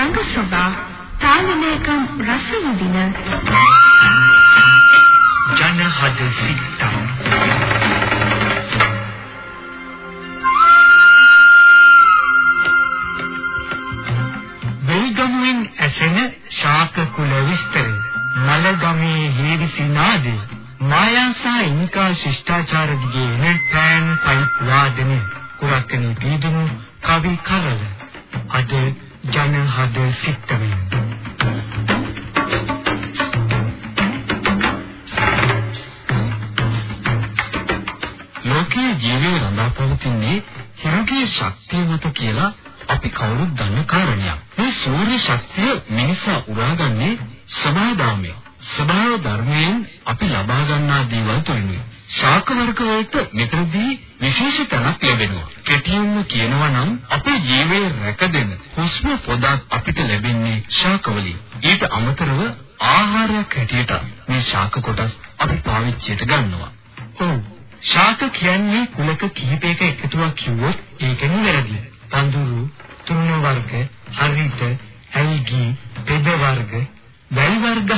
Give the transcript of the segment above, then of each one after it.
රංගසභා තාලනයකම් රස විඳින ජනහද සිත්තම් වෙල්ගමුවෙන් ඇසෙන ශාක කුල විස්තරය. මලගමේ හේවිසිනාදේ මායා සහ ඉන්කා ශිෂ්ටාචාර දිගේ එන පෑන් පයිප් වාදනය. කුරක්කනේ පීදුණු කවි කරල. අද ජනහද සිත්තමින් ලෝකයේ ජීවය රඳා පවතින්නේ හිරුගේ ශක්තිය මත කියලා අපි කවුරුත් දන්න කාරණයක්. මේ සූර්ය ශක්තිය මිනිසා උරාගන්නේ ස්වභාවධර්මය. ස්වභාව ධර්මයෙන් අපි ලබා ගන්නා දේවල් තුලිනුයි. ශාක වර්ග වලට මෙතනදී විශේෂ තැනක් ලැබෙනවා. කෙටියෙන්ම කියනවා නම් අපේ ජීවය රැකදෙන හුස්ම පොදක් අපිට ලැබෙන්නේ ශාකවලින්. ඊට අමතරව ආහාරයක් හැටියට මේ ශාක කොටස් අපි පාවිච්චියට ගන්නවා. ඔව්. ශාක කියන්නේ කුලක කිහිපයක එකතුවක් කිව්වොත් ඒක නිවැරදි. පඳුරු, තෘණ වර්ග, හරිත, ඇල්ගී, පෙද වර්ග, වැල් වර්ග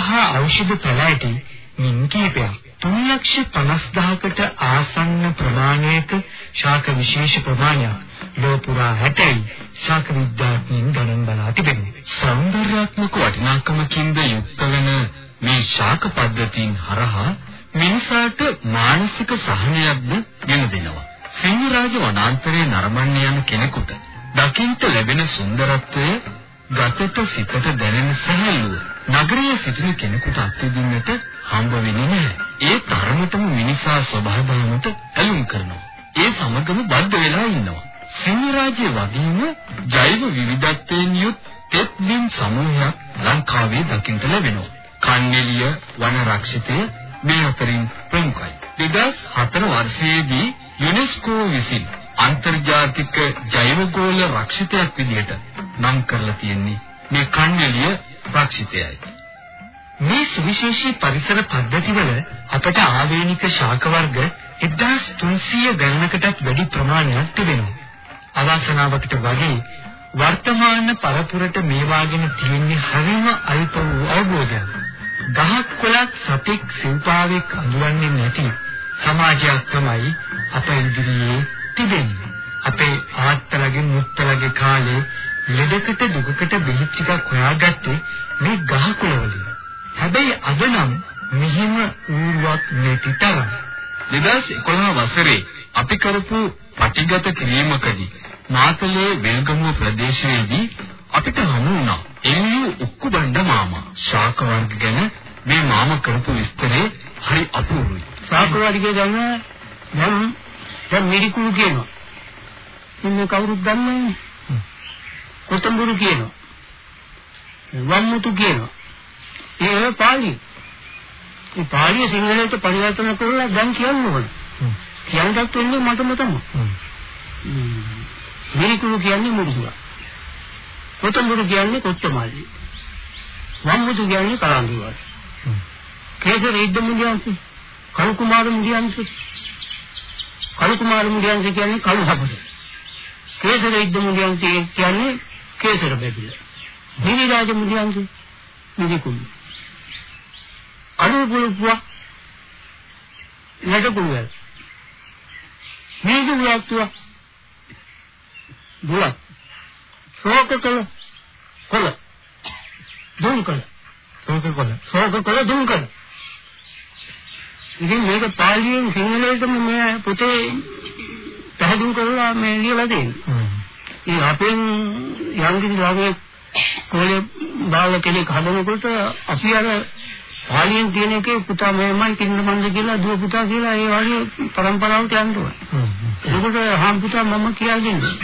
හා ඖෂධ පැලෑටි මින් කීපයක්. 350000කට ආසන්න ප්‍රමාණයක ශාක විශේෂ ප්‍රමාණයක් ලෝපුරා හැටයි ශාක විද්‍යාඥයින් ගණන් බලා තිබෙනවා. සෞන්දර්යාත්මක වටිනාකමකින්ද යුක්ත වන මේ ශාක පද්ධතීන් හරහා මිනිසාට මානසික සහනයක්ද ගෙන දෙනවා. සිංහරාජ වනාන්තරයේ නරඹන්න යන කෙනෙකුට දකින්ට ලැබෙන සුන්දරත්වය ගතට සිතට දැනෙන සැහැල්ලුව නගරයේ සිටින කෙනෙකුට අත්විඳින්නට හම්බ වෙන්නේ නැහැ. ඒ තරමටම මිනිසා ස්වභාවයට ඇලුම් කරනවා. ඒ සමගම බද්ධ වෙලා ඉන්නවා. සිංහරාජ්‍ය වගේම ජෛව විවිධත්වයෙන් යුත් තෙත් බිම් සමූහයක් ලංකාවේ දකින්න ලැබෙනවා. කන්නේලිය වන රක්ෂිතය මේ අතරින් ප්‍රමුඛයි. 2004 වර්ෂයේදී යුනෙස්කෝ විසින් අන්තර්ජාතික ජෛවගෝල රක්ෂිතයක් විදිහට නම් කරලා තියෙන්නේ මේ කන්නේලිය රක්ෂිතයයි. මේ සුවිශේෂී පරිසර පද්ධතිවල අපට ආවේනික ශාක වර්ග 1300 ගණනකටත් වැඩි ප්‍රමාණයක් තිබෙනවා. අවාසනාවකට වගේ වර්තමාන පරපුරට මේවා ගැන තියෙන්නේ හරිම අල්ප වූ අවබෝධයක්. ගහක් කොළක් සතෙක් සිව්පාවෙක් අඳුරන්නේ නැති සමාජයක් තමයි අප ඉදිරියේ තිබෙන්නේ. අපේ ආත්තලගේ මුත්තලගේ කාලේ ලෙඩකට දුකකට බෙහෙත් ටිකක් හොයාගත්තේ මේ ගහ කොළවලින්. හැබැයි අද නම් මෙහිම ඌරුවක් නැති තරම්. 2011 වසරේ අපි කරපු පටිගත කිරීමකදී මාතලේ වෙල්ගමුව ප්‍රදේශයේදී අපිට හමු වුණා එල්ලු උක්කුබණ්ඩ මාමා. ශාක වර්ග ගැන මේ මාමා කරපු විස්තරේ හරි අපූර්වයි. ශාක වර්ගය ගැන දැන් දැන් මිරිකුළු කියනවා. ඉන්නේ කවුරුත් දන්නේ නැහැ. කොතඹුරු කියනවා. වම්මුතු කියනවා. ඒ පාළි. මේ පාළිය සිංහලයට පරිවර්තන කරලා දැන් කියන්න ඕන. කියන්නත් වෙන්නේ මටම තමයි. මිරිකුළු කියන්නේ මුරුදුවා. කොතඹුරු කියන්නේ කොත්තමල්ලි. වම්මුතු කියන්නේ කරාන්දුවා. කේසර ඉද්ද මුදියන්ති. කලු කුමාර මුදියන්ති. කලු කුමාර මුදියන්ති කියන්නේ කලු හබුද. කේසර ඉද්ද මුදියන්ති කියන්නේ කේසර බැබිල. නිවිරාජ මුදියන්ති නිවිකුළු. අනුපුලුපුවා නඩකුළුවල්. මේක වියක්තුවා. බුලත්. ශෝක කළ කොළ. දුම් කළ. ශෝක කොළ. ශෝක කළ දුම් කළ. ඉතින් මේක පාලියෙන් සිංහලයටම මේ පොතේ පැහැදිලි කරලා මේ ලියලා දෙන්නේ. ඒ අපෙන් යම්කිසි ළමයෙක් කොලේ බාල කෙනෙක් හදනකොට අපි අර පාලියෙන් තියෙන එකේ පුතා මෙහෙමයි කින්න මන්ද කියලා දුව පුතා කියලා ඒ වගේ પરම්පරාවට යන්න ඕනේ. එතකොට හාම් පුතා මම කියලා දෙන්නේ.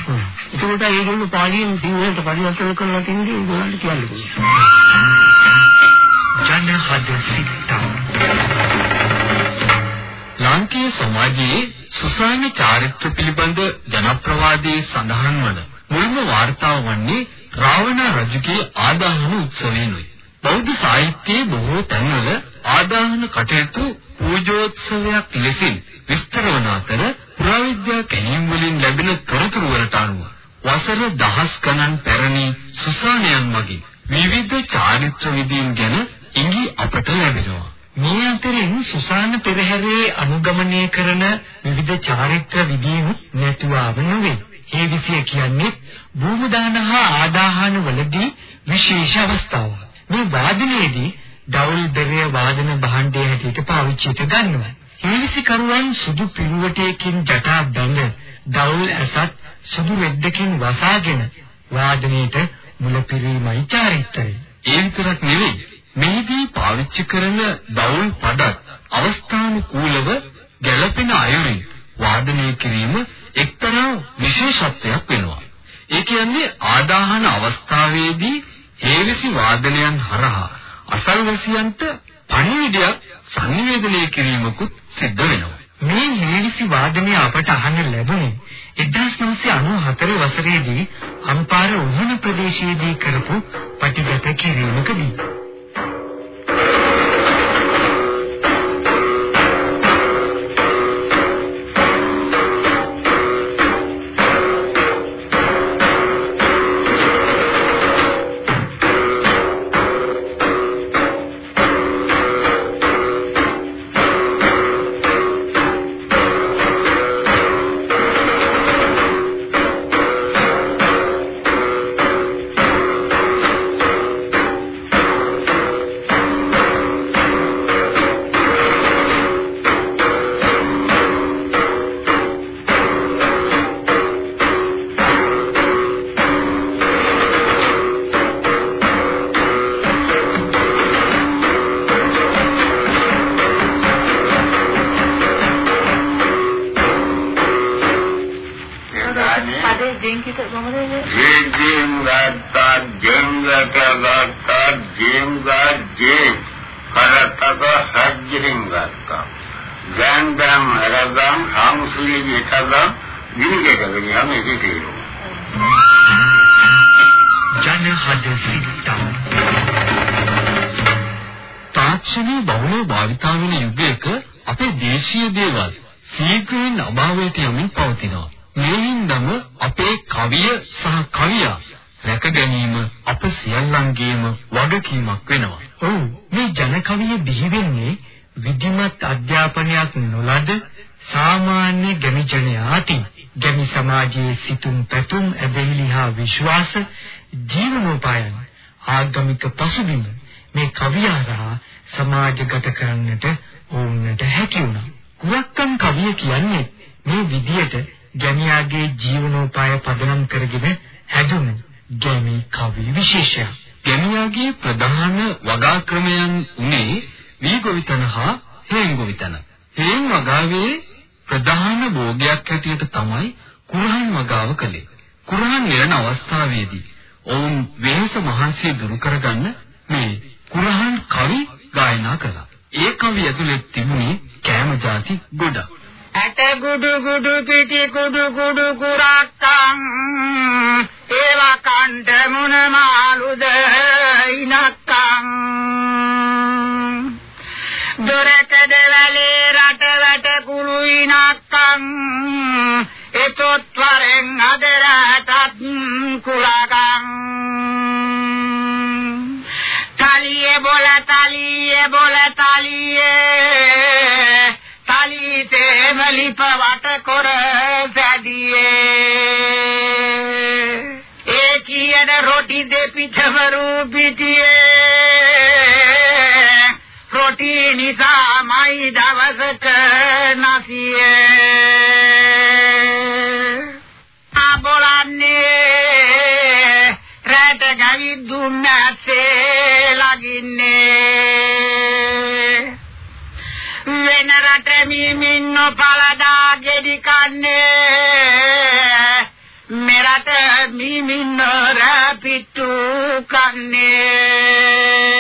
එතකොට ඒගොල්ලෝ පාලියෙන් සිංහලට පරිවර්තන කරලා තින්නේ ඒගොල්ලන්ට කියන්නේ. ජනහද සිත්තම් ලාංකීය සමාජයේ සුසාන චාරිත්‍ර පිළිබඳ ජනප්‍රවාදයේ සඳහන් වන මුල්ම වාර්තාව වන්නේ රාවණ රජුගේ ආදාහන උත්සවයෙනුයි. බෞද්ධ සාහිත්‍යයේ බොහෝ තැන්වල ආදාහන කටයුතු පූජෝත්සවයක් ලෙසින් විස්තර වන අතර පුරාවිද්‍යා කැණීම් වලින් ලැබෙන තොරතුරු වලට අනුව වසර දහස් ගණන් පැරණි සුසානයන් මගින් විවිධ චාරිත්‍ර විදීන් ගැන ඉඟි අපට ලැබෙනවා. මේ අතරින් සුසාන පෙරහැරේ අනුගමනය කරන විවිධ චාරිත්‍ර විදීන් නැතුවව නෙවෙයි. ඒ විසිය කියන්නේ භූමදාන හා ආදාහන වලදී විශේෂ අවස්ථාවක්. මේ වාදනයේදී දවුල් බෙරය වාදන භාණ්ඩය හැටියට පාවිච්චිට ගන්නවා. හේවිසිකරුවන් සුදු පිරුවටයකින් ජටා බැඳ දවුල් ඇසත් සුදු රෙද්දකින් වසාගෙන වාදනයේට මුලපිරීමයි චාරිත්‍රය. ඒ විතරක් නෙවෙයි මෙහිදී පාවිච්චි කරන දවුල් පඩත් අවස්ථානුකූලව ගැළපෙන අයුරින් වාදනය කිරීම එක්තරා විශේෂත්වයක් වෙනවා. ඒ කියන්නේ ආදාහන අවස්ථාවේදී හේවිසි වාදනයන් හරහා අසල්වැසියන්ට පණිවිඩයක් සංනිවේදනය කිරීමකුත් සිද්ධ වෙනවා. මේ හේවිසි වාදනය අපට අහන්න ලැබුණේ 1994 වසරේදී අම්පාර උහුණ ප්‍රදේශයේදී කරපු ප්‍රතිගත කිරීමකදී තාක්ෂණයේ බහුලව භාවිතා වෙන යුගයක අපේ දේශීය දේවල් ශීඝ්‍රයෙන් අභාවයට යමින් පවතිනවා. මේ හින්දාම අපේ කවිය සහ කවියා රැක ගැනීම අප සියල්ලන්ගේම වගකීමක් වෙනවා. ඔව් මේ ජන කවිය බිහි වෙන්නේ විධිමත් අධ්‍යාපනයක් නොලද සාමාන්‍ය ගැමි ජනයාටින්. ගැමි සමාජයේ සිතුම් පැතුම් ඇදහිලි හා විශ්වාස ජීවනෝපායන් ආගමික පසුබිම මේ කවියාරා සමාජගත කරන්නට ඕනට හැකි වුණා. කුවක්කම් කවිය කියන්නේ මේ විදියට ගැමියාගේ ජීවනෝපාය පදනම් කරගෙන හැදුණු ගැමි කවි විශේෂයක්. ගැමියාගේ ප්‍රධාන වගා ක්‍රමයන් උනේ වීගොවිතන හා හේන්ගොවිතන. හේන් වගාවේ ප්‍රධාන භෝගයක් හැටියට තමයි කුරහන් වගාව කළේ. කුරහන් නිරන අවස්ථාවේදී ඔවුන් වෙනස මහන්සිය දුරු කරගන්න මේ කුරහන් කවි ගායනා කළා. ඒ කවිය ඇතුලේ තිබුණේ කෑම ಜಾති ගොඩක්. ඇට ගුඩු ගුඩු පිටි කුඩු කුඩු කුරක්කම් ඒවා කණ්ඩ මුන මාළුද ඉනක්කම් දොරකඩ වැලේ රට වැට කුළු ඉනක්කම් එතොත් වරෙන් අදරටත් කුලකම් තලියේ බොල තලියේ බොල තලියේ තලිතේ මලිප වට කොර සැදියේ ඒ කියන රොටි දෙපිටවරු පිටියේ රොටි නිසා මයි දවසක නැසියේ ගවිදුන් නැසේ ලගින්නේ. වෙන රට මිමින් නොපලදා ගෙඩි කන්නේ. මෙරට මිමින් රැපිටු කන්නේ.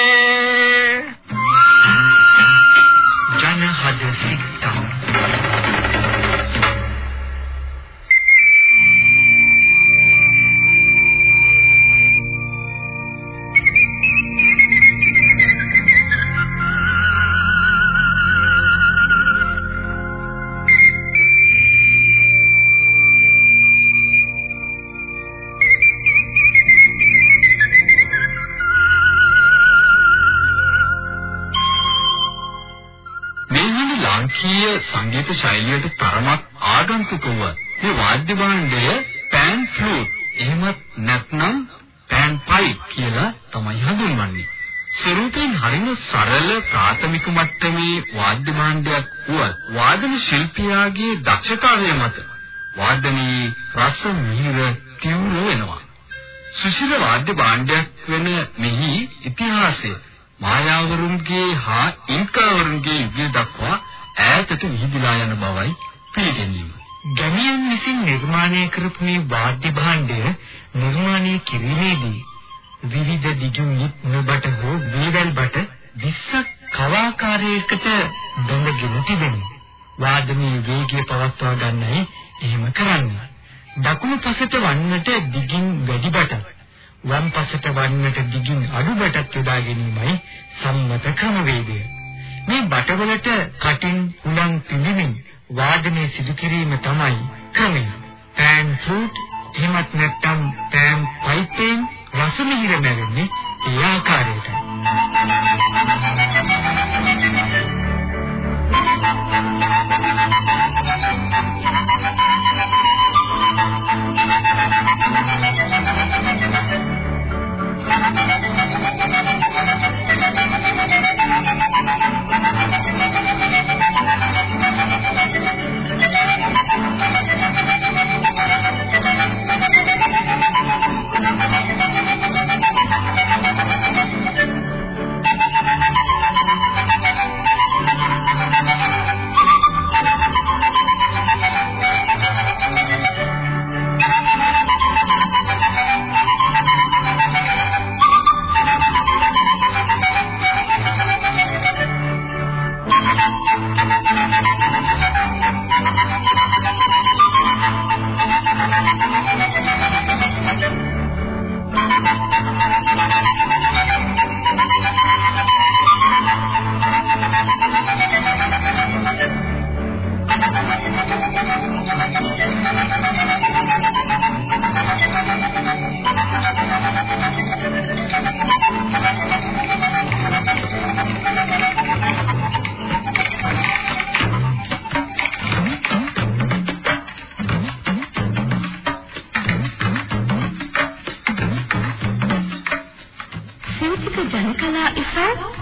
වෙන ලාංකීය සංගීත ශෛලියට තරමක් ආගන්තුක වූ මේ වාද්‍ය භාණ්ඩය පෑන් ෆ්ලූට් එහෙමත් නැත්නම් පෑන් පයිප් කියලා තමයි හඳුන්වන්නේ. ස්වරූපයෙන් හරිම සරල ප්‍රාථමික මට්ටමේ වාද්‍ය භාණ්ඩයක් වුවත් වාදන ශිල්පියාගේ දක්ෂතාවය මත වාදනයේ රස මිහිර තියුණු වෙනවා. සුශීල වාද්‍ය භාණ්ඩයක් වෙන මෙහි ඉතිහාසය මායාවරුන්ගේ හා ඉන්කාවරුන්ගේ යුගය දක්වා ඈතට විහිදලා යන බවයි පිළිගැනීම. ගැමියන් විසින් නිර්මාණය කරපු මේ වාද්‍ය භාණ්ඩය නිර්මාණය කිරීමේදී විවිධ දිගුනිත් නොබට හෝ වේවැල් බට 20ක් කවාකාරයකට බඳගෙන තිබෙනවා. වාදනයේ වේගය පවත්වා ගන්නයි එහෙම කරන්නේ. දකුණු පසට වන්නට දිගින් වැඩි බටක් වම් පසට වන්නට දිගින් අඩු බටක් යොදා ගැනීමයි සම්මත ක්‍රමවේදය. මේ බටවලට කටින් උලන් පිළිමින් වාදනය සිදු කිරීම තමයි ක්‍රමය. පෑන් ෆ්ලූට් එහෙමත් නැත්නම් පෑන් පයිපෙන් රස මිහිර නැවෙන්නේ ඒ ආකාරයට.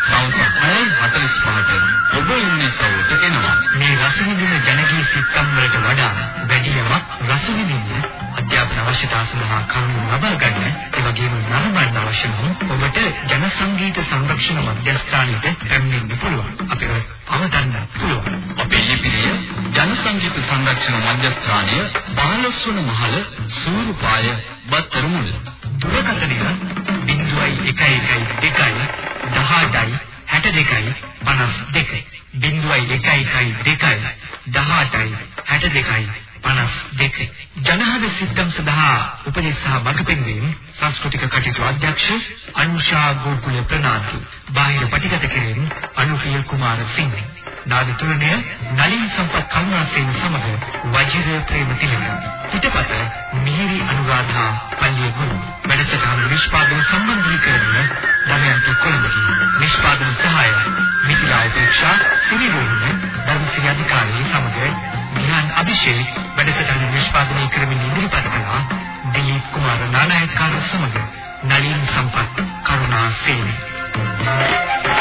සවස් 6:45ට ඔබ ඉන්නේ සවුට එනවා. මේ රස විඳින ජනගී සිත්තම් වලට වඩා වැඩිමක් රස විඳින්න අධ්‍යාපන අවශ්‍යතා සඳහා කරුණු ලබා ගන්න ඒ වගේම නරඹන්න අවශ්‍ය නම් ඔබට ජන සංගීත සංරක්ෂණ මධ්‍යස්ථානයට පැමිණෙන්න පුළුවන්. අපිට අවතන්න පුළුවන්. අපේ ලිපිනය ජන සංගීත සංරක්ෂණ මධ්‍යස්ථානය 15 වන මහල සූරුපාය බත්තර මුල්ල. දුරකථනය 0112 18යි 62යි 52 0112 18යි 62යි 52 ජනහද සිත්තම් සඳහා උපදෙස් සහ මඟ පෙන්වීම සංස්කෘතික කටයුතු අධ්‍යක්ෂ අනුෂා ගෝකුල ප්‍රනාන්දු. බාහිර පටිගත කිරීම අනුකීල කුමාර සිංහ. නාද තුලනය නලින් සම්පත් කරුණාසේන සමග වජිර ප්‍රේමතිලක පිටපත මිහිරි අනුරාධා පල්ලිය ගුරු වැඩසටහන නිෂ්පාදන සම්බන්ධීකරණය දමයන්ත කොළඹකි. නිෂ්පාදන සහාය මිත්‍රා උපේක්ෂා සිරිරෝහණ ධර්මසිරි අධිකාරී සමග ග්‍යාන් අභිෂේක් වැඩසටහන නිෂ්පාදනය කරමින් ඉදිරිපත් කළා දිලීප් කුමාර නානායක්කාර සමග නලින් සම්පත් කරුණාසේන. Thank you.